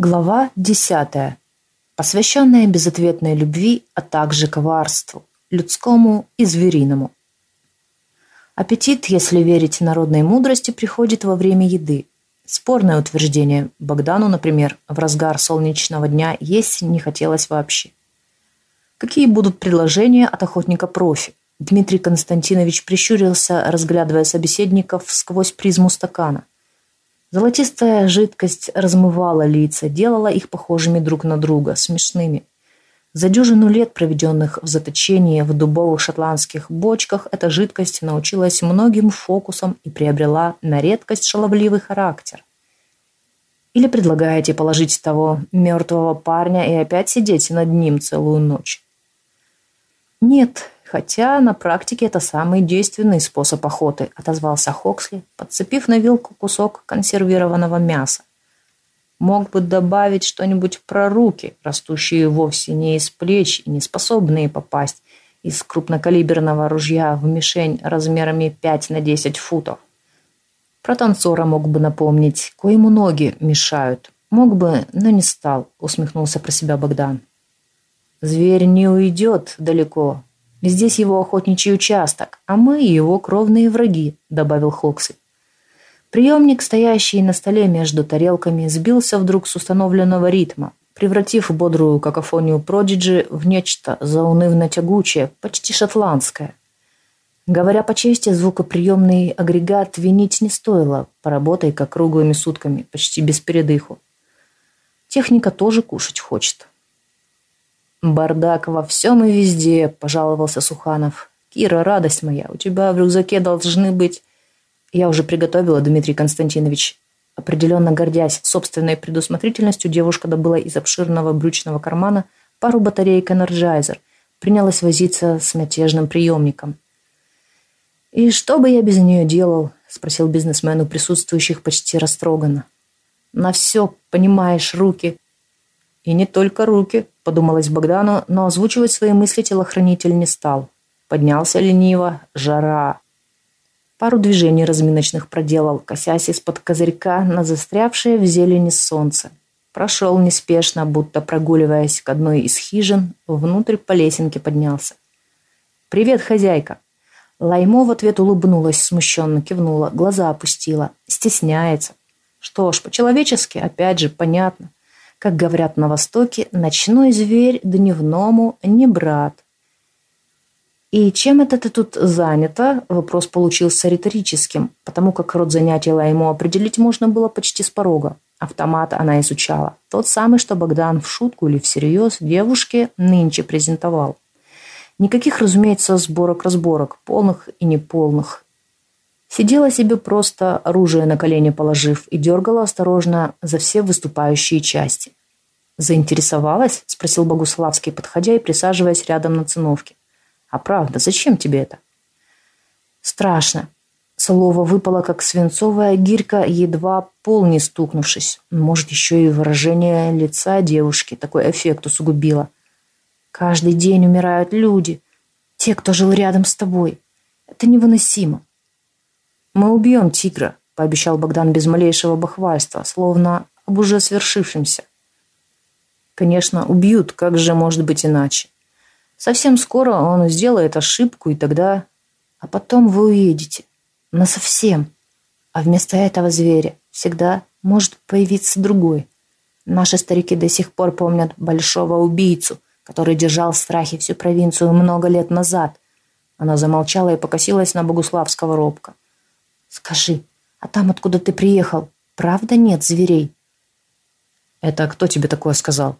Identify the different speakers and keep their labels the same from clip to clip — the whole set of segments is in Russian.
Speaker 1: Глава 10. Посвященная безответной любви, а также коварству, людскому и звериному. Аппетит, если верить народной мудрости, приходит во время еды. Спорное утверждение. Богдану, например, в разгар солнечного дня есть не хотелось вообще. Какие будут предложения от охотника-профи? Дмитрий Константинович прищурился, разглядывая собеседников сквозь призму стакана – Золотистая жидкость размывала лица, делала их похожими друг на друга, смешными. За дюжину лет, проведенных в заточении в дубовых шотландских бочках, эта жидкость научилась многим фокусам и приобрела на редкость шаловливый характер. Или предлагаете положить того мертвого парня и опять сидеть над ним целую ночь? Нет, Хотя на практике это самый действенный способ охоты, отозвался Хоксли, подцепив на вилку кусок консервированного мяса. Мог бы добавить что-нибудь про руки, растущие вовсе не из плеч и не способные попасть из крупнокалиберного ружья в мишень размерами 5 на 10 футов. Про танцора мог бы напомнить, коему ноги мешают. Мог бы, но не стал, усмехнулся про себя Богдан. Зверь не уйдет далеко, Здесь его охотничий участок, а мы его кровные враги», — добавил Хокси. Приемник, стоящий на столе между тарелками, сбился вдруг с установленного ритма, превратив бодрую какофонию Продиджи в нечто заунывно-тягучее, почти шотландское. Говоря по чести, звукоприемный агрегат винить не стоило, поработай как круглыми сутками, почти без передыху. Техника тоже кушать хочет. «Бардак во всем и везде», – пожаловался Суханов. «Кира, радость моя, у тебя в рюкзаке должны быть...» «Я уже приготовила, Дмитрий Константинович». Определенно гордясь собственной предусмотрительностью, девушка добыла из обширного брючного кармана пару батареек Energizer. Принялась возиться с мятежным приемником. «И что бы я без нее делал?» – спросил бизнесмен у присутствующих почти растроганно. «На все, понимаешь, руки». «И не только руки», – подумалось Богдану, но озвучивать свои мысли телохранитель не стал. Поднялся лениво, жара. Пару движений разминочных проделал, косясь из-под козырька на застрявшее в зелени солнце. Прошел неспешно, будто прогуливаясь к одной из хижин, внутрь по лесенке поднялся. «Привет, хозяйка!» Лаймо в ответ улыбнулась, смущенно кивнула, глаза опустила. Стесняется. Что ж, по-человечески, опять же, понятно. Как говорят на Востоке, ночной зверь дневному не брат. «И чем это ты тут занята?» Вопрос получился риторическим, потому как род занятия ему определить можно было почти с порога. Автомат она изучала. Тот самый, что Богдан в шутку или всерьез девушке нынче презентовал. Никаких, разумеется, сборок-разборок, полных и неполных. Сидела себе просто, оружие на колени положив, и дергала осторожно за все выступающие части. «Заинтересовалась?» – спросил Богуславский, подходя и присаживаясь рядом на циновке. «А правда, зачем тебе это?» «Страшно». Слово выпало, как свинцовая гирька, едва пол не стукнувшись. Может, еще и выражение лица девушки такой эффект усугубило. «Каждый день умирают люди. Те, кто жил рядом с тобой. Это невыносимо. «Мы убьем тигра», – пообещал Богдан без малейшего бахвальства, словно об уже свершившемся. «Конечно, убьют, как же может быть иначе? Совсем скоро он сделает ошибку, и тогда... А потом вы уедете. Насовсем. А вместо этого зверя всегда может появиться другой. Наши старики до сих пор помнят большого убийцу, который держал в страхе всю провинцию много лет назад». Она замолчала и покосилась на Богуславского робко. Скажи, а там, откуда ты приехал, правда нет зверей? Это кто тебе такое сказал?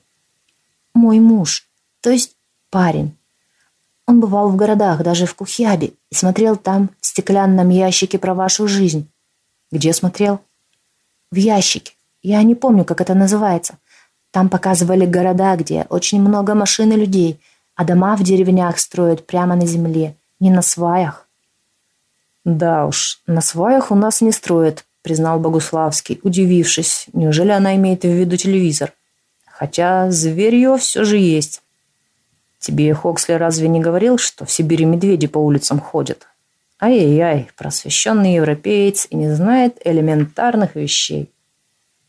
Speaker 1: Мой муж, то есть парень. Он бывал в городах, даже в Кухьябе, и смотрел там в стеклянном ящике про вашу жизнь. Где смотрел? В ящике. Я не помню, как это называется. Там показывали города, где очень много машин и людей, а дома в деревнях строят прямо на земле, не на сваях. «Да уж, на сваях у нас не строят», — признал Богуславский, удивившись. «Неужели она имеет в виду телевизор? Хотя зверье все же есть». «Тебе Хоксли разве не говорил, что в Сибири медведи по улицам ходят?» Ай-яй-яй, просвещенный европеец и не знает элементарных вещей.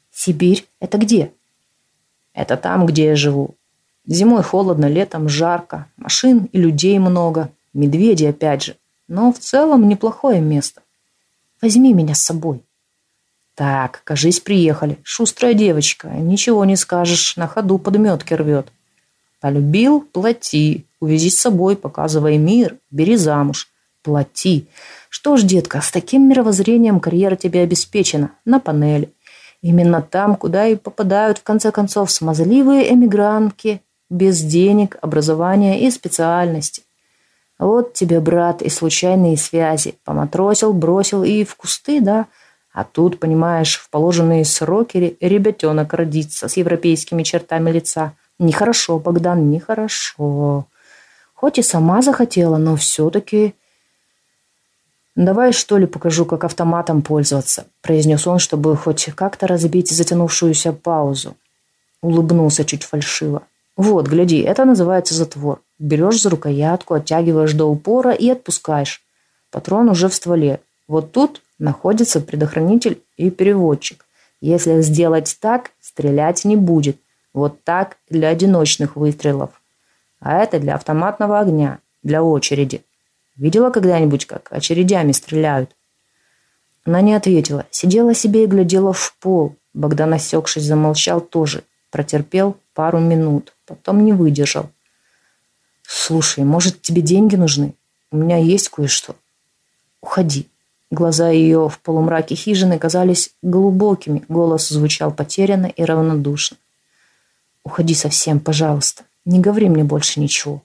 Speaker 1: «Сибирь? Это где?» Это там, где я живу. Зимой холодно, летом жарко, машин и людей много, медведи опять же. Но в целом неплохое место. Возьми меня с собой. Так, кажись, приехали. Шустрая девочка, ничего не скажешь, на ходу подметки рвет. Полюбил – плати. Увези с собой, показывай мир, бери замуж. Плати. Что ж, детка, с таким мировоззрением карьера тебе обеспечена. На панели. Именно там, куда и попадают, в конце концов, смазливые эмигрантки, без денег, образования и специальности. Вот тебе, брат, и случайные связи. Поматросил, бросил и в кусты, да? А тут, понимаешь, в положенные сроки ребятенок родится с европейскими чертами лица. Нехорошо, Богдан, нехорошо. Хоть и сама захотела, но все-таки... «Давай, что ли, покажу, как автоматом пользоваться», – произнес он, чтобы хоть как-то разбить затянувшуюся паузу. Улыбнулся чуть фальшиво. «Вот, гляди, это называется затвор. Берешь за рукоятку, оттягиваешь до упора и отпускаешь. Патрон уже в стволе. Вот тут находится предохранитель и переводчик. Если сделать так, стрелять не будет. Вот так для одиночных выстрелов. А это для автоматного огня, для очереди. Видела когда-нибудь, как очередями стреляют? Она не ответила. Сидела себе и глядела в пол. Богдан, осекшись, замолчал тоже. Протерпел пару минут. Потом не выдержал. «Слушай, может, тебе деньги нужны? У меня есть кое-что. Уходи». Глаза ее в полумраке хижины казались глубокими. Голос звучал потерянно и равнодушно. Уходи совсем, пожалуйста. Не говори мне больше ничего.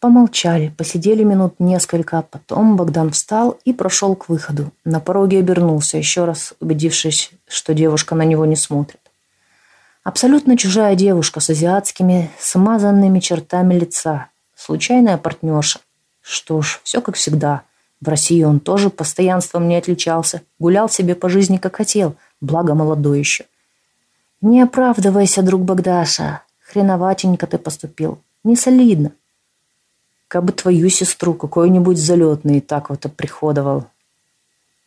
Speaker 1: Помолчали, посидели минут несколько, потом Богдан встал и прошел к выходу. На пороге обернулся, еще раз убедившись, что девушка на него не смотрит. Абсолютно чужая девушка с азиатскими, смазанными чертами лица. Случайная партнерша. Что ж, все как всегда. В России он тоже постоянством не отличался. Гулял себе по жизни как хотел, благо молодой еще. Не оправдывайся, друг Богдаша. Хреноватенько ты поступил. Не солидно. Как бы твою сестру какой-нибудь залетный так вот приходовал.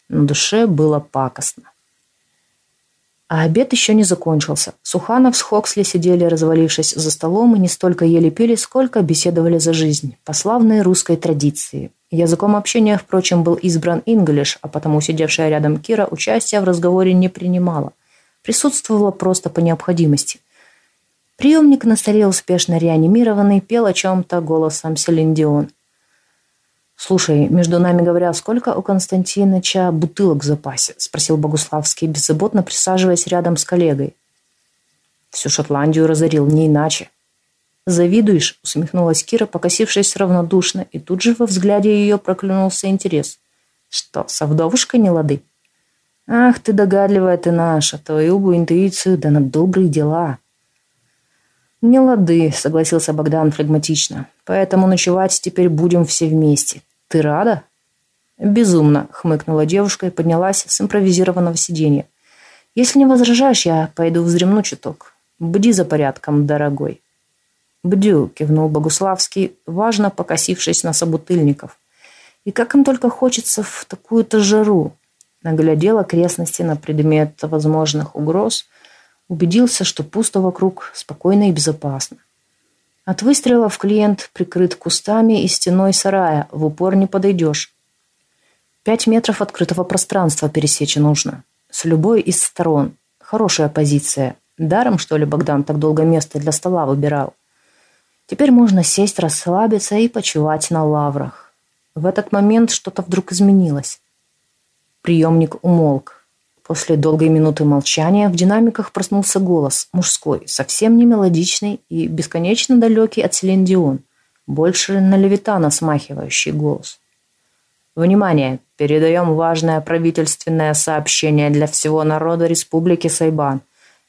Speaker 1: На душе было пакостно. А обед еще не закончился. Суханов с Хоксли сидели, развалившись за столом, и не столько ели-пили, сколько беседовали за жизнь, по славной русской традиции. Языком общения, впрочем, был избран инглиш, а потому сидевшая рядом Кира участия в разговоре не принимала присутствовала просто по необходимости. Приемник на столе успешно реанимированный пел о чем-то голосом Селиндион. «Слушай, между нами говоря, сколько у Константиныча бутылок в запасе?» – спросил Богуславский, беззаботно присаживаясь рядом с коллегой. «Всю Шотландию разорил, не иначе». «Завидуешь?» – усмехнулась Кира, покосившись равнодушно, и тут же во взгляде ее проклюнулся интерес. «Что, со не лады?» Ах, ты догадливая ты наша, твою бы интуицию, да на добрые дела. Не лады, согласился Богдан флегматично. Поэтому ночевать теперь будем все вместе. Ты рада? Безумно, хмыкнула девушка и поднялась с импровизированного сиденья. Если не возражаешь, я пойду вздремну чуток. Бди за порядком, дорогой. «Бдю», — кивнул Богуславский, важно покосившись на собутыльников. «И как им только хочется в такую-то жару наглядел окрестности на предмет возможных угроз, убедился, что пусто вокруг, спокойно и безопасно. От выстрелов клиент прикрыт кустами и стеной сарая, в упор не подойдешь. Пять метров открытого пространства пересечь нужно. С любой из сторон. Хорошая позиция. Даром, что ли, Богдан так долго место для стола выбирал? Теперь можно сесть, расслабиться и почивать на лаврах. В этот момент что-то вдруг изменилось. Приемник умолк. После долгой минуты молчания в динамиках проснулся голос, мужской, совсем не мелодичный и бесконечно далекий от Селин Дион, больше на Левитана смахивающий голос. Внимание! Передаем важное правительственное сообщение для всего народа Республики Сайбан.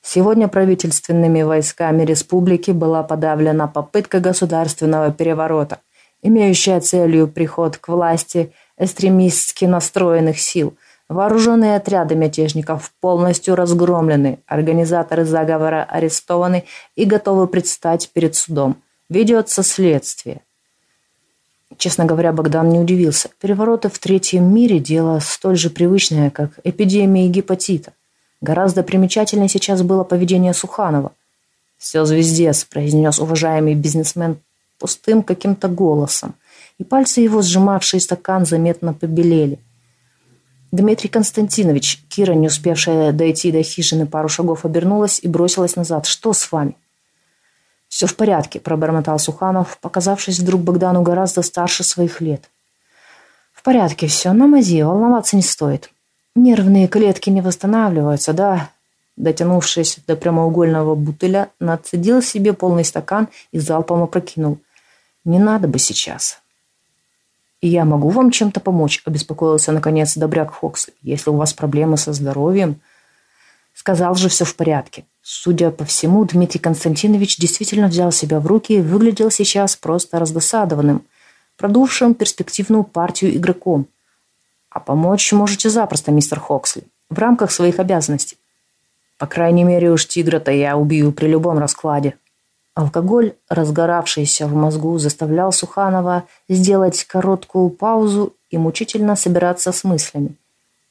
Speaker 1: Сегодня правительственными войсками республики была подавлена попытка государственного переворота, имеющая целью приход к власти экстремистски настроенных сил – Вооруженные отряды мятежников полностью разгромлены, организаторы заговора арестованы и готовы предстать перед судом. Ведется следствие. Честно говоря, Богдан не удивился. Перевороты в третьем мире – дело столь же привычное, как эпидемии гепатита. Гораздо примечательнее сейчас было поведение Суханова. «Все звездец», – произнес уважаемый бизнесмен пустым каким-то голосом, и пальцы его, сжимавшие стакан, заметно побелели. Дмитрий Константинович, Кира, не успевшая дойти до хижины, пару шагов обернулась и бросилась назад. «Что с вами?» «Все в порядке», – пробормотал Суханов, показавшись вдруг Богдану гораздо старше своих лет. «В порядке все, на мази, волноваться не стоит. Нервные клетки не восстанавливаются, да?» Дотянувшись до прямоугольного бутыля, нацедил себе полный стакан и залпом опрокинул. «Не надо бы сейчас». «И я могу вам чем-то помочь?» – обеспокоился, наконец, добряк Хоксли. «Если у вас проблемы со здоровьем...» Сказал же, все в порядке. Судя по всему, Дмитрий Константинович действительно взял себя в руки и выглядел сейчас просто раздосадованным, продувшим перспективную партию игроком. А помочь можете запросто, мистер Хоксли, в рамках своих обязанностей. По крайней мере, уж тигра-то я убью при любом раскладе. Алкоголь, разгоравшийся в мозгу, заставлял Суханова сделать короткую паузу и мучительно собираться с мыслями.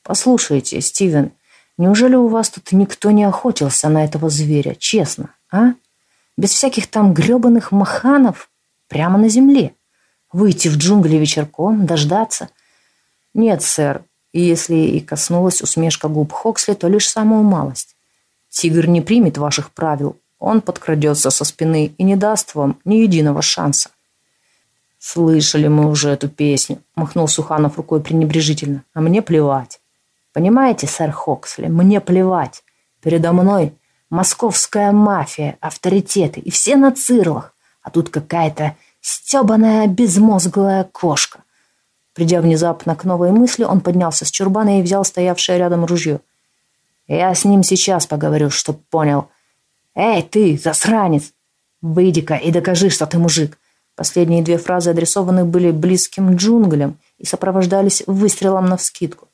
Speaker 1: «Послушайте, Стивен, неужели у вас тут никто не охотился на этого зверя, честно, а? Без всяких там гребаных маханов? Прямо на земле? Выйти в джунгли вечерком, дождаться?» «Нет, сэр, и если и коснулась усмешка губ Хоксли, то лишь самую малость. Тигр не примет ваших правил, он подкрадется со спины и не даст вам ни единого шанса. «Слышали мы уже эту песню», – махнул Суханов рукой пренебрежительно. «А мне плевать. Понимаете, сэр Хоксли, мне плевать. Передо мной московская мафия, авторитеты и все на цирлах, а тут какая-то стебаная безмозглая кошка». Придя внезапно к новой мысли, он поднялся с чурбана и взял стоявшее рядом ружье. «Я с ним сейчас поговорю, чтоб понял». «Эй, ты, засранец! Выйди-ка и докажи, что ты мужик!» Последние две фразы адресованы были близким джунглям и сопровождались выстрелом навскидку.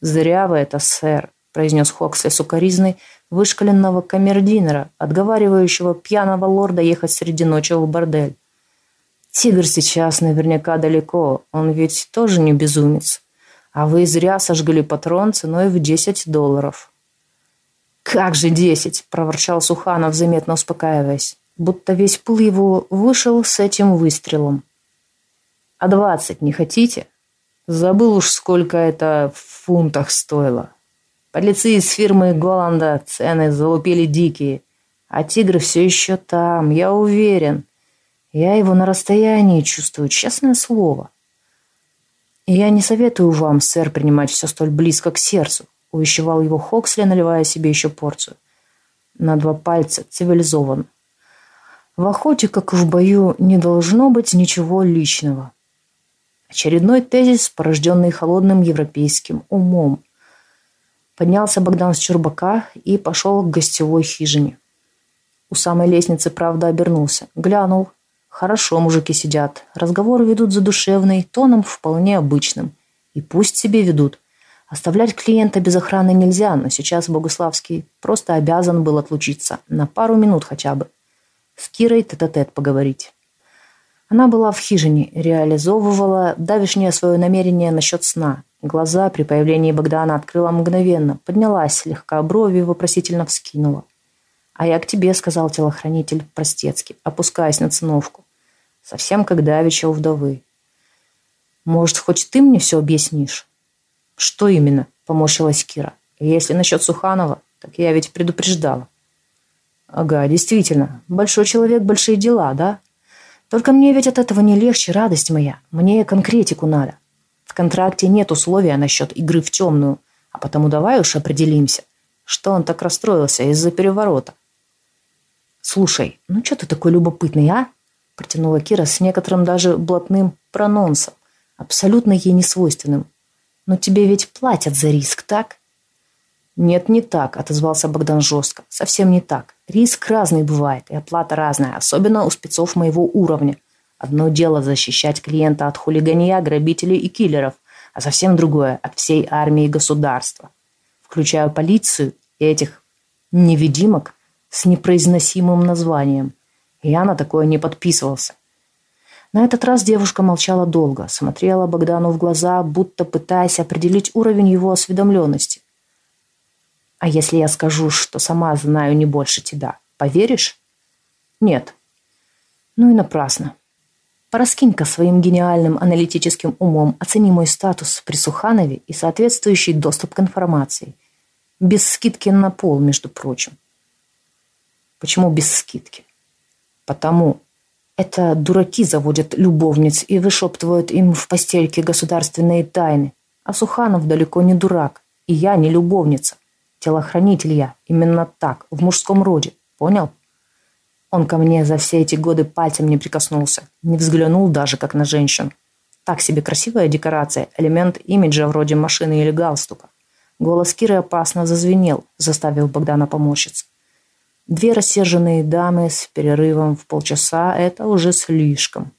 Speaker 1: «Зря вы это, сэр», — произнес Хоксли сукоризной вышкаленного камердинера, отговаривающего пьяного лорда ехать среди ночи в бордель. «Тигр сейчас наверняка далеко, он ведь тоже не безумец. А вы зря сожгли патрон ценой в десять долларов». «Как же десять!» – проворчал Суханов, заметно успокаиваясь. Будто весь пыл его вышел с этим выстрелом. «А двадцать не хотите?» Забыл уж, сколько это в фунтах стоило. Подлецы из фирмы Голланда цены залупили дикие. А тигр все еще там, я уверен. Я его на расстоянии чувствую, честное слово. И я не советую вам, сэр, принимать все столь близко к сердцу увещевал его Хоксли, наливая себе еще порцию. На два пальца, цивилизован. В охоте, как и в бою, не должно быть ничего личного. Очередной тезис, порожденный холодным европейским умом. Поднялся Богдан с чурбака и пошел к гостевой хижине. У самой лестницы, правда, обернулся. Глянул. Хорошо мужики сидят. Разговоры ведут задушевный, тоном вполне обычным. И пусть себе ведут. Оставлять клиента без охраны нельзя, но сейчас Богуславский просто обязан был отлучиться. На пару минут хотя бы. С Кирой тет-а-тет -тет поговорить. Она была в хижине, реализовывала давишнее свое намерение насчет сна. Глаза при появлении Богдана открыла мгновенно, поднялась, слегка брови вопросительно вскинула. «А я к тебе», — сказал телохранитель простецкий, опускаясь на циновку. «Совсем как давеча у вдовы». «Может, хоть ты мне все объяснишь?» «Что именно?» – поморщилась Кира. «Если насчет Суханова, так я ведь предупреждала». «Ага, действительно. Большой человек, большие дела, да? Только мне ведь от этого не легче, радость моя. Мне конкретику надо. В контракте нет условия насчет игры в темную, а потому давай уж определимся, что он так расстроился из-за переворота». «Слушай, ну что ты такой любопытный, а?» протянула Кира с некоторым даже блатным прононсом, абсолютно ей несвойственным. Но тебе ведь платят за риск, так? Нет, не так, отозвался Богдан жестко. Совсем не так. Риск разный бывает, и оплата разная, особенно у спецов моего уровня. Одно дело защищать клиента от хулиганья, грабителей и киллеров, а совсем другое – от всей армии государства. Включая полицию и этих невидимок с непроизносимым названием. Я на такое не подписывался. На этот раз девушка молчала долго, смотрела Богдану в глаза, будто пытаясь определить уровень его осведомленности. А если я скажу, что сама знаю не больше тебя, поверишь? Нет. Ну и напрасно. Пораскинь-ка своим гениальным аналитическим умом оцени мой статус при Суханове и соответствующий доступ к информации. Без скидки на пол, между прочим. Почему без скидки? Потому это дураки заводят любовниц и вышептывают им в постельке государственные тайны. А Суханов далеко не дурак. И я не любовница. Телохранитель я. Именно так, в мужском роде. Понял? Он ко мне за все эти годы пальцем не прикоснулся. Не взглянул даже, как на женщину. Так себе красивая декорация, элемент имиджа вроде машины или галстука. Голос Киры опасно зазвенел, заставив Богдана поморщиться. Две рассерженные дамы с перерывом в полчаса – это уже слишком.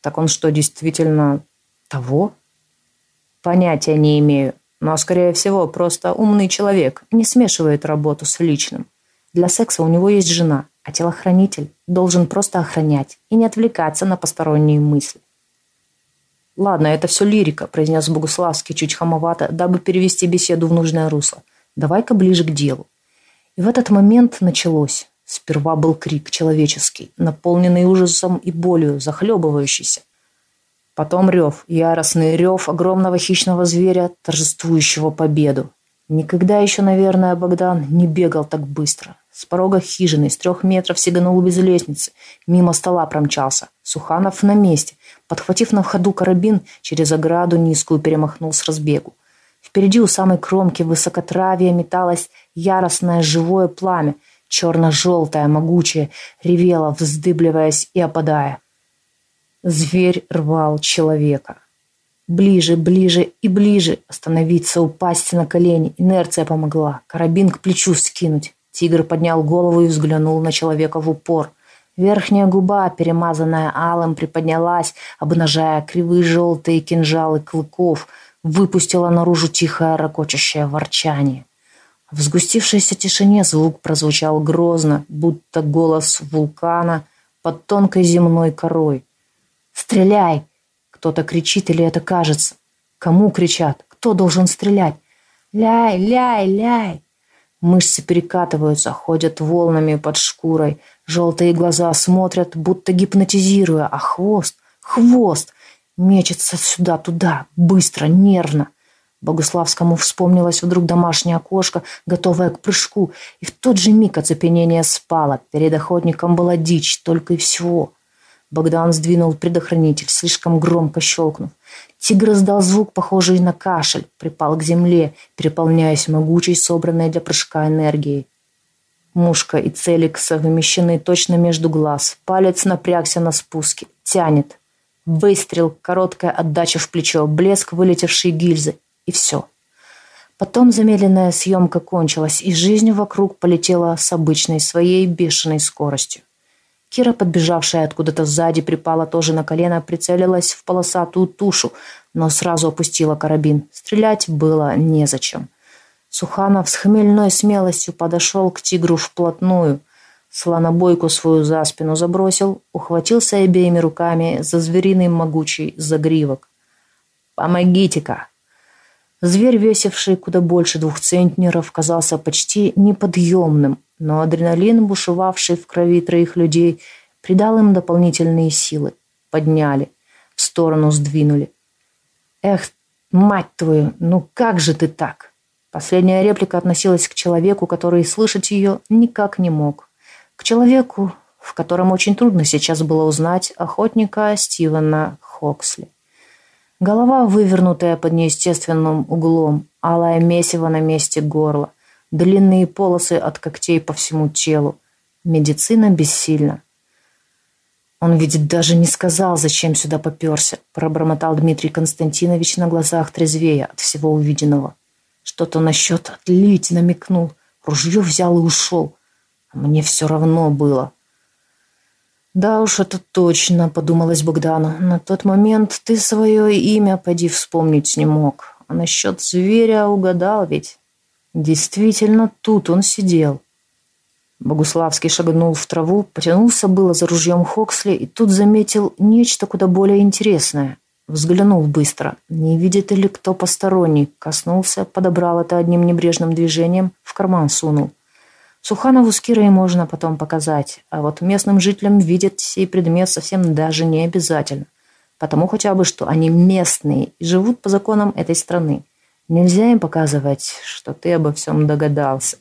Speaker 1: Так он что, действительно того? Понятия не имею, но, скорее всего, просто умный человек, не смешивает работу с личным. Для секса у него есть жена, а телохранитель должен просто охранять и не отвлекаться на посторонние мысли. «Ладно, это все лирика», – произнес Богуславский чуть хамовато, дабы перевести беседу в нужное русло. «Давай-ка ближе к делу». И в этот момент началось. Сперва был крик человеческий, наполненный ужасом и болью, захлебывающийся. Потом рев, яростный рев огромного хищного зверя, торжествующего победу. Никогда еще, наверное, Богдан не бегал так быстро. С порога хижины с трех метров сиганул без лестницы. Мимо стола промчался. Суханов на месте. Подхватив на ходу карабин, через ограду низкую перемахнул с разбегу. Впереди у самой кромки высокотравия металось яростное живое пламя, черно-желтое, могучее, ревело, вздыбливаясь и опадая. Зверь рвал человека. Ближе, ближе и ближе. Остановиться, упасть на колени. Инерция помогла. Карабин к плечу скинуть. Тигр поднял голову и взглянул на человека в упор. Верхняя губа, перемазанная алым, приподнялась, обнажая кривые желтые кинжалы клыков, выпустила наружу тихое ракочащее ворчание. В сгустившейся тишине звук прозвучал грозно, будто голос вулкана под тонкой земной корой. «Стреляй!» Кто-то кричит или это кажется? Кому кричат? Кто должен стрелять? «Ляй, ляй, ляй!» Мышцы перекатываются, ходят волнами под шкурой. Желтые глаза смотрят, будто гипнотизируя, а хвост, хвост мечется сюда-туда, быстро, нервно. Богуславскому вспомнилось вдруг домашнее окошко, готовое к прыжку, и в тот же миг оцепенение спало. Перед охотником была дичь, только и всего. Богдан сдвинул предохранитель, слишком громко щелкнув. Тигр издал звук, похожий на кашель, припал к земле, переполняясь могучей, собранной для прыжка энергией. Мушка и целик совмещены точно между глаз. Палец напрягся на спуске. Тянет. Выстрел, короткая отдача в плечо, блеск вылетевшей гильзы. И все. Потом замедленная съемка кончилась, и жизнь вокруг полетела с обычной своей бешеной скоростью. Кира, подбежавшая откуда-то сзади, припала тоже на колено, прицелилась в полосатую тушу, но сразу опустила карабин. Стрелять было незачем. Суханов с хмельной смелостью подошел к тигру вплотную, слонобойку свою за спину забросил, ухватился обеими руками за звериный могучий загривок. «Помогите-ка!» Зверь, весивший куда больше двух центнеров, казался почти неподъемным, но адреналин, бушевавший в крови троих людей, придал им дополнительные силы. Подняли, в сторону сдвинули. «Эх, мать твою, ну как же ты так?» Последняя реплика относилась к человеку, который слышать ее никак не мог. Человеку, в котором очень трудно сейчас было узнать охотника Стивена Хоксли. Голова, вывернутая под неестественным углом, алая месиво на месте горла – длинные полосы от когтей по всему телу. Медицина бессильна. Он ведь даже не сказал, зачем сюда поперся, пробормотал Дмитрий Константинович на глазах трезвея от всего увиденного. Что-то насчет отлить намекнул, ружье взял и ушел. Мне все равно было. «Да уж, это точно», — подумалось Богдану. «На тот момент ты свое имя поди вспомнить не мог. А насчет зверя угадал ведь». Действительно, тут он сидел. Богуславский шагнул в траву, потянулся было за ружьем Хоксли и тут заметил нечто куда более интересное. Взглянул быстро, не видит ли кто посторонний. Коснулся, подобрал это одним небрежным движением, в карман сунул. Суханову с Кирой можно потом показать, а вот местным жителям видеть сей предмет совсем даже не обязательно. Потому хотя бы, что они местные и живут по законам этой страны. Нельзя им показывать, что ты обо всем догадался.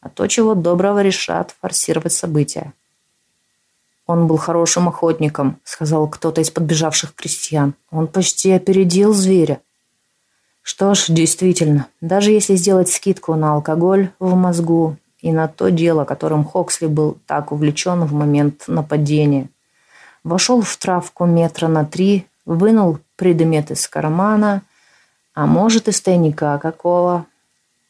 Speaker 1: А то, чего доброго решат форсировать события. «Он был хорошим охотником», — сказал кто-то из подбежавших крестьян. «Он почти опередил зверя». Что ж, действительно, даже если сделать скидку на алкоголь в мозгу и на то дело, которым Хоксли был так увлечен в момент нападения, вошел в травку метра на три, вынул предмет из кармана, а может, из тайника какого.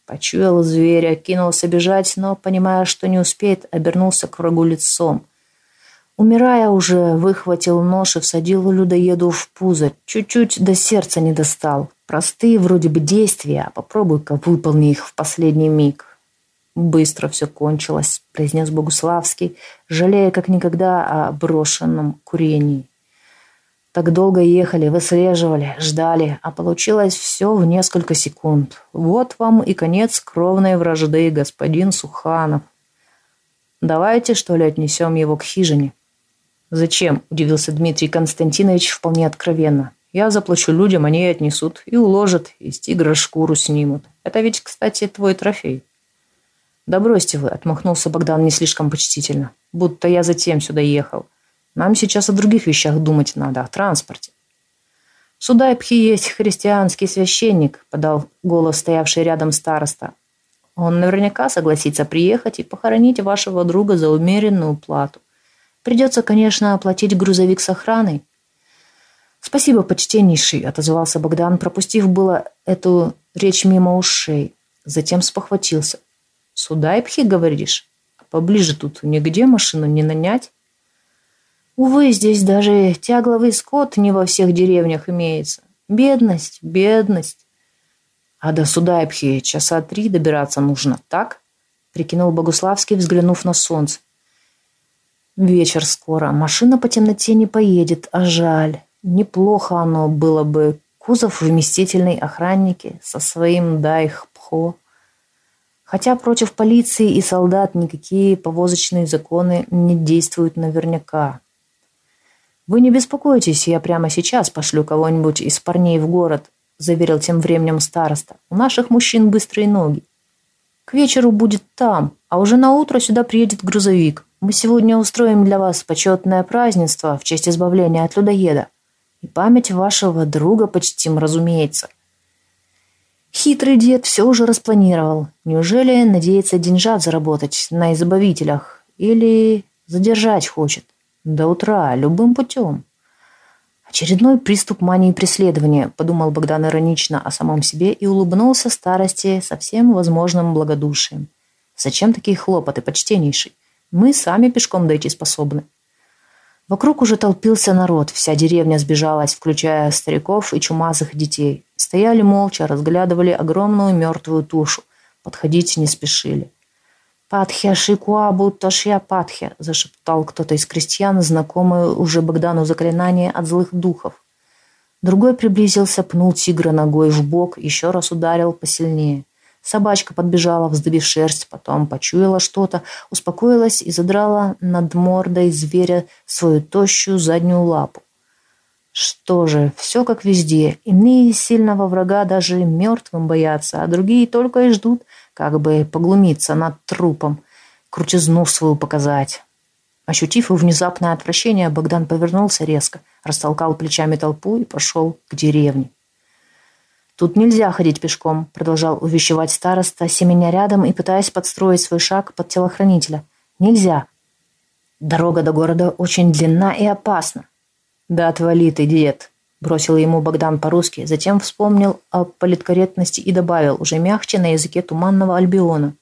Speaker 1: Почуял зверя, кинулся бежать, но, понимая, что не успеет, обернулся к врагу лицом — Умирая уже, выхватил нож и всадил людоеду в пузо. Чуть-чуть до сердца не достал. Простые вроде бы действия, а попробуй-ка выполни их в последний миг. «Быстро все кончилось», — произнес Богуславский, жалея как никогда о брошенном курении. Так долго ехали, выслеживали, ждали, а получилось все в несколько секунд. Вот вам и конец кровной вражды, господин Суханов. Давайте, что ли, отнесем его к хижине. «Зачем?» – удивился Дмитрий Константинович вполне откровенно. «Я заплачу людям, они отнесут, и уложат, из тигра шкуру снимут. Это ведь, кстати, твой трофей». «Да бросьте вы», – отмахнулся Богдан не слишком почтительно. «Будто я затем сюда ехал. Нам сейчас о других вещах думать надо, о транспорте». «В Судайпхе есть христианский священник», – подал голос стоявший рядом староста. «Он наверняка согласится приехать и похоронить вашего друга за умеренную плату. Придется, конечно, оплатить грузовик с охраной. Спасибо, почтеннейший, отозвался Богдан, пропустив было эту речь мимо ушей. Затем спохватился. Судайпхи, говоришь? А поближе тут нигде машину не нанять? Увы, здесь даже тягловый скот не во всех деревнях имеется. Бедность, бедность. А до Судайпхи часа три добираться нужно, так? Прикинул Богуславский, взглянув на солнце. Вечер скоро. Машина по темноте не поедет, а жаль. Неплохо оно было бы. Кузов вместительный, охранники со своим дайх-пхо. Хотя против полиции и солдат никакие повозочные законы не действуют наверняка. «Вы не беспокойтесь, я прямо сейчас пошлю кого-нибудь из парней в город», заверил тем временем староста. «У наших мужчин быстрые ноги. К вечеру будет там, а уже на утро сюда приедет грузовик. Мы сегодня устроим для вас почетное празднество в честь избавления от людоеда. И память вашего друга почтим, разумеется. Хитрый дед все уже распланировал. Неужели надеется деньжат заработать на избавителях? Или задержать хочет? До утра, любым путем. Очередной приступ мании преследования, подумал Богдан иронично о самом себе и улыбнулся старости со всем возможным благодушием. Зачем такие хлопоты, почтеннейший? Мы сами пешком дойти способны. Вокруг уже толпился народ, вся деревня сбежалась, включая стариков и чумазых детей. Стояли молча, разглядывали огромную мертвую тушу. Подходить не спешили. «Патхя шикуа бутташья патхя», – зашептал кто-то из крестьян, знакомое уже Богдану заклинание от злых духов. Другой приблизился, пнул тигра ногой в бок, еще раз ударил посильнее – Собачка подбежала, вздыбив шерсть, потом почуяла что-то, успокоилась и задрала над мордой зверя свою тощую заднюю лапу. Что же, все как везде. Иные сильного врага даже мертвым боятся, а другие только и ждут, как бы поглумиться над трупом, крутизну свою показать. Ощутив внезапное отвращение, Богдан повернулся резко, растолкал плечами толпу и пошел к деревне. «Тут нельзя ходить пешком», – продолжал увещевать староста, семеня рядом и пытаясь подстроить свой шаг под телохранителя. «Нельзя. Дорога до города очень длинна и опасна». «Да отвали ты, дед», – бросил ему Богдан по-русски, затем вспомнил о политкорректности и добавил, уже мягче на языке туманного Альбиона.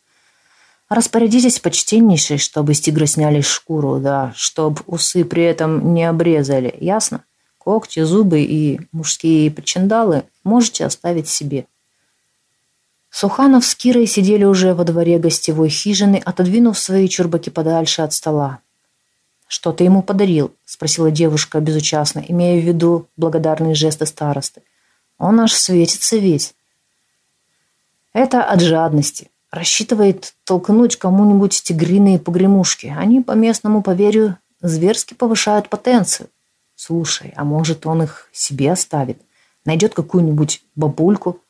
Speaker 1: «Распорядитесь, почтеннейший, чтобы с тигра сняли шкуру, да, чтоб усы при этом не обрезали, ясно?» Когти, зубы и мужские причиндалы можете оставить себе. Суханов с Кирой сидели уже во дворе гостевой хижины, отодвинув свои чурбаки подальше от стола. «Что ты ему подарил?» – спросила девушка безучастно, имея в виду благодарные жесты старосты. «Он аж светится весь». «Это от жадности. Рассчитывает толкнуть кому-нибудь тигриные погремушки. Они, по местному поверью, зверски повышают потенцию. Слушай, а может, он их себе оставит? Найдет какую-нибудь бабульку?»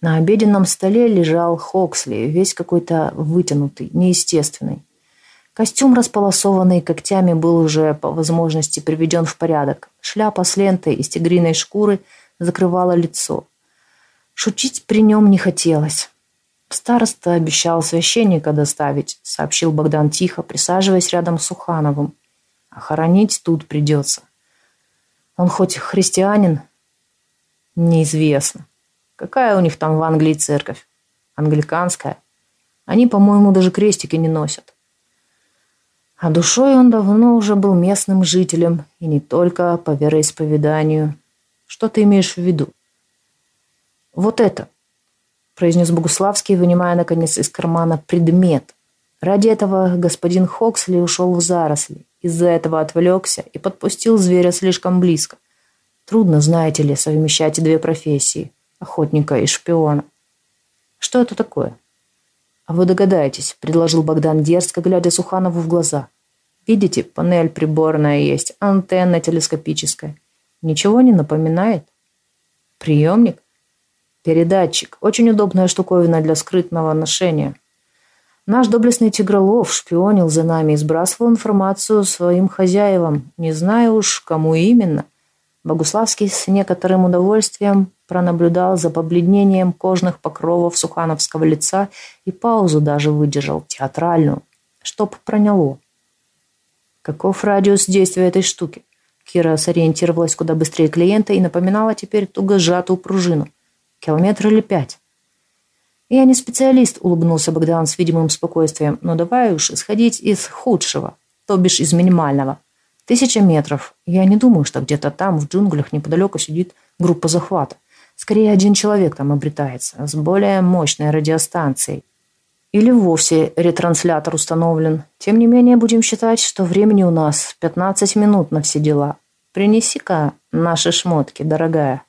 Speaker 1: На обеденном столе лежал Хоксли, весь какой-то вытянутый, неестественный. Костюм, располосованный когтями, был уже по возможности приведен в порядок. Шляпа с лентой из тигриной шкуры закрывала лицо. Шутить при нем не хотелось. Староста обещал священника доставить, сообщил Богдан тихо, присаживаясь рядом с Сухановым. А хоронить тут придется. Он хоть христианин? Неизвестно. Какая у них там в Англии церковь? Англиканская. Они, по-моему, даже крестики не носят. А душой он давно уже был местным жителем, и не только по вероисповеданию. Что ты имеешь в виду? Вот это, произнес Богуславский, вынимая, наконец, из кармана предмет. Ради этого господин Хоксли ушел в заросли, из-за этого отвлекся и подпустил зверя слишком близко. Трудно, знаете ли, совмещать две профессии – охотника и шпиона. Что это такое? А вы догадаетесь, предложил Богдан дерзко, глядя Суханову в глаза. Видите, панель приборная есть, антенна телескопическая. Ничего не напоминает? Приемник? Передатчик. Очень удобная штуковина для скрытного ношения. Наш доблестный тигролов шпионил за нами и сбрасывал информацию своим хозяевам. Не знаю уж, кому именно. Богуславский с некоторым удовольствием пронаблюдал за побледнением кожных покровов сухановского лица и паузу даже выдержал, театральную, чтоб проняло. Каков радиус действия этой штуки? Кира сориентировалась куда быстрее клиента и напоминала теперь туго сжатую пружину. Километр или пять. «Я не специалист», — улыбнулся Богдан с видимым спокойствием, «но давай уж исходить из худшего, то бишь из минимального. Тысяча метров. Я не думаю, что где-то там, в джунглях, неподалеку сидит группа захвата. Скорее, один человек там обретается, с более мощной радиостанцией. Или вовсе ретранслятор установлен. Тем не менее, будем считать, что времени у нас 15 минут на все дела. Принеси-ка наши шмотки, дорогая.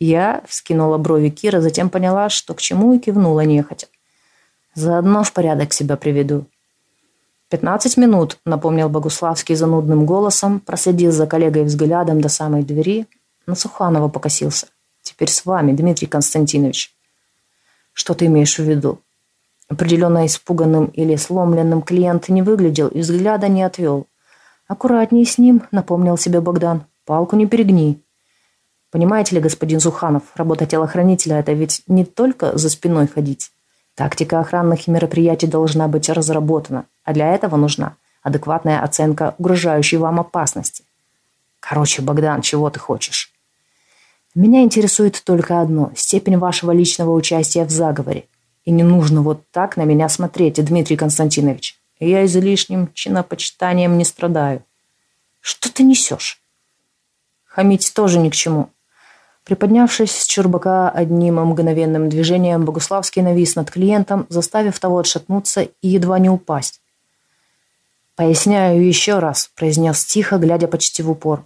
Speaker 1: Я вскинула брови Кира, затем поняла, что к чему и кивнула нехотя. Заодно в порядок себя приведу. «Пятнадцать минут», — напомнил Богуславский занудным голосом, проследил за коллегой взглядом до самой двери, на Суханова покосился. «Теперь с вами, Дмитрий Константинович». «Что ты имеешь в виду?» Определенно испуганным или сломленным клиент не выглядел и взгляда не отвел. «Аккуратнее с ним», — напомнил себе Богдан. «Палку не перегни». Понимаете ли, господин Зуханов, работа телохранителя – это ведь не только за спиной ходить. Тактика охранных мероприятий должна быть разработана, а для этого нужна адекватная оценка угрожающей вам опасности. Короче, Богдан, чего ты хочешь? Меня интересует только одно – степень вашего личного участия в заговоре. И не нужно вот так на меня смотреть, Дмитрий Константинович. Я излишним чинопочитанием не страдаю. Что ты несешь? Хамить тоже ни к чему. Приподнявшись с чурбака одним мгновенным движением, Богуславский навис над клиентом, заставив того отшатнуться и едва не упасть. «Поясняю еще раз», – произнес тихо, глядя почти в упор.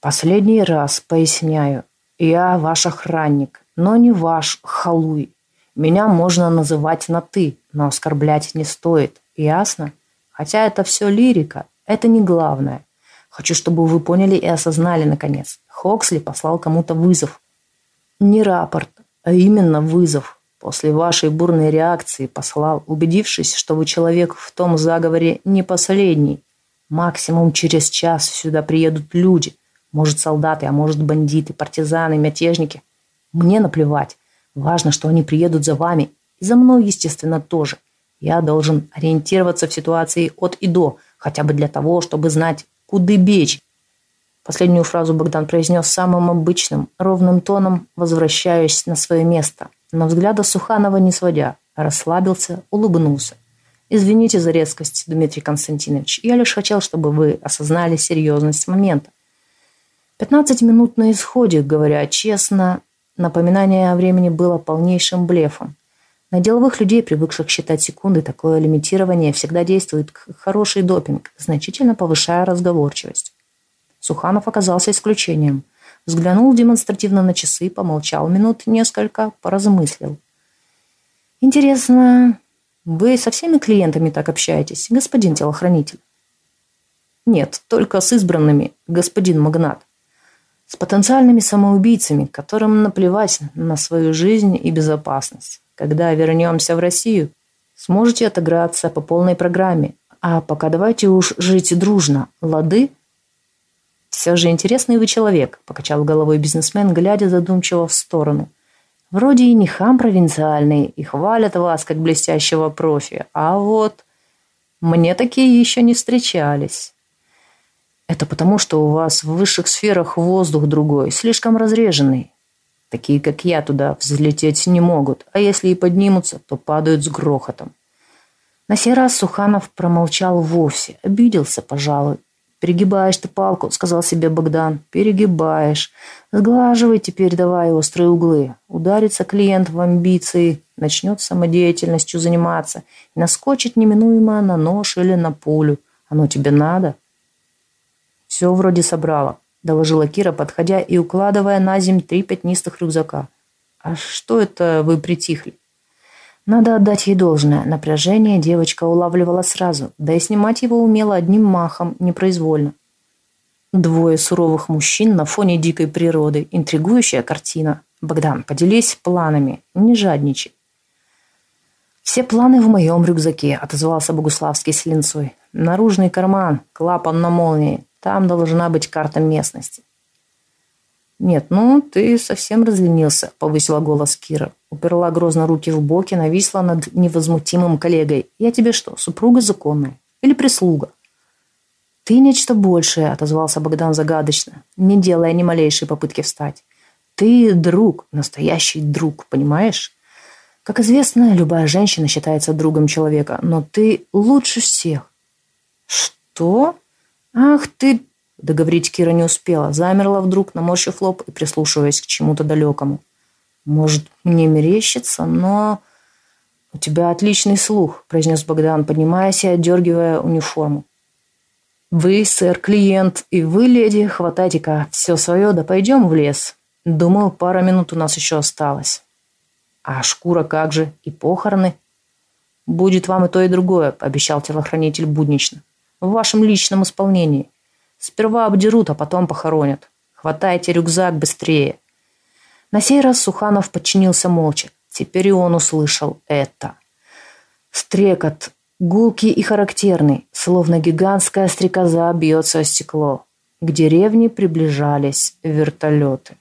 Speaker 1: «Последний раз поясняю. Я ваш охранник, но не ваш халуй. Меня можно называть на «ты», но оскорблять не стоит. Ясно? Хотя это все лирика, это не главное. Хочу, чтобы вы поняли и осознали, наконец. Хоксли послал кому-то вызов. Не рапорт, а именно вызов. После вашей бурной реакции послал, убедившись, что вы человек в том заговоре не последний. Максимум через час сюда приедут люди. Может, солдаты, а может, бандиты, партизаны, мятежники. Мне наплевать. Важно, что они приедут за вами. И за мной, естественно, тоже. Я должен ориентироваться в ситуации от и до, хотя бы для того, чтобы знать, куды бечь. Последнюю фразу Богдан произнес самым обычным, ровным тоном, возвращаясь на свое место. Но взгляда Суханова не сводя, расслабился, улыбнулся. «Извините за резкость, Дмитрий Константинович. Я лишь хотел, чтобы вы осознали серьезность момента. Пятнадцать минут на исходе, говоря честно, напоминание о времени было полнейшим блефом. На деловых людей, привыкших считать секунды, такое лимитирование всегда действует как хороший допинг, значительно повышая разговорчивость. Суханов оказался исключением. Взглянул демонстративно на часы, помолчал минут несколько, поразмыслил. «Интересно, вы со всеми клиентами так общаетесь, господин телохранитель?» «Нет, только с избранными, господин магнат. С потенциальными самоубийцами, которым наплевать на свою жизнь и безопасность. Когда вернемся в Россию, сможете отыграться по полной программе. А пока давайте уж жить дружно. Лады?» «Все же интересный вы человек», – покачал головой бизнесмен, глядя задумчиво в сторону. «Вроде и не хам провинциальный, и хвалят вас как блестящего профи, а вот мне такие еще не встречались». «Это потому, что у вас в высших сферах воздух другой, слишком разреженный. Такие, как я, туда взлететь не могут, а если и поднимутся, то падают с грохотом». На сей раз Суханов промолчал вовсе, обиделся, пожалуй, «Перегибаешь ты палку», — сказал себе Богдан. «Перегибаешь. Сглаживай теперь давай острые углы. Ударится клиент в амбиции, начнет самодеятельностью заниматься и наскочит неминуемо на нож или на пулю. Оно тебе надо?» «Все вроде собрала», — доложила Кира, подходя и укладывая на земь три пятнистых рюкзака. «А что это вы притихли?» Надо отдать ей должное. Напряжение девочка улавливала сразу, да и снимать его умела одним махом, непроизвольно. Двое суровых мужчин на фоне дикой природы. Интригующая картина. Богдан, поделись планами, не жадничай. «Все планы в моем рюкзаке», — отозвался Богуславский с линцой. «Наружный карман, клапан на молнии. Там должна быть карта местности». «Нет, ну, ты совсем разленился», — повысила голос Кира. Уперла грозно руки в боки, нависла над невозмутимым коллегой. «Я тебе что, супруга законная? Или прислуга?» «Ты нечто большее», — отозвался Богдан загадочно, не делая ни малейшей попытки встать. «Ты друг, настоящий друг, понимаешь?» Как известно, любая женщина считается другом человека, но ты лучше всех. Что? Ах ты Договорить Кира не успела, замерла вдруг, наморщив лоб и прислушиваясь к чему-то далекому. «Может, мне мерещится, но...» «У тебя отличный слух», – произнес Богдан, поднимаясь и отдергивая униформу. «Вы, сэр, клиент, и вы, леди, хватайте-ка все свое, да пойдем в лес. Думаю, пара минут у нас еще осталось». «А шкура как же? И похороны?» «Будет вам и то, и другое», – пообещал телохранитель буднично. «В вашем личном исполнении. Сперва обдерут, а потом похоронят. Хватайте рюкзак быстрее. На сей раз Суханов подчинился молча. Теперь и он услышал это. Стрекот, гулкий и характерный, словно гигантская стрекоза бьется о стекло. К деревне приближались вертолеты.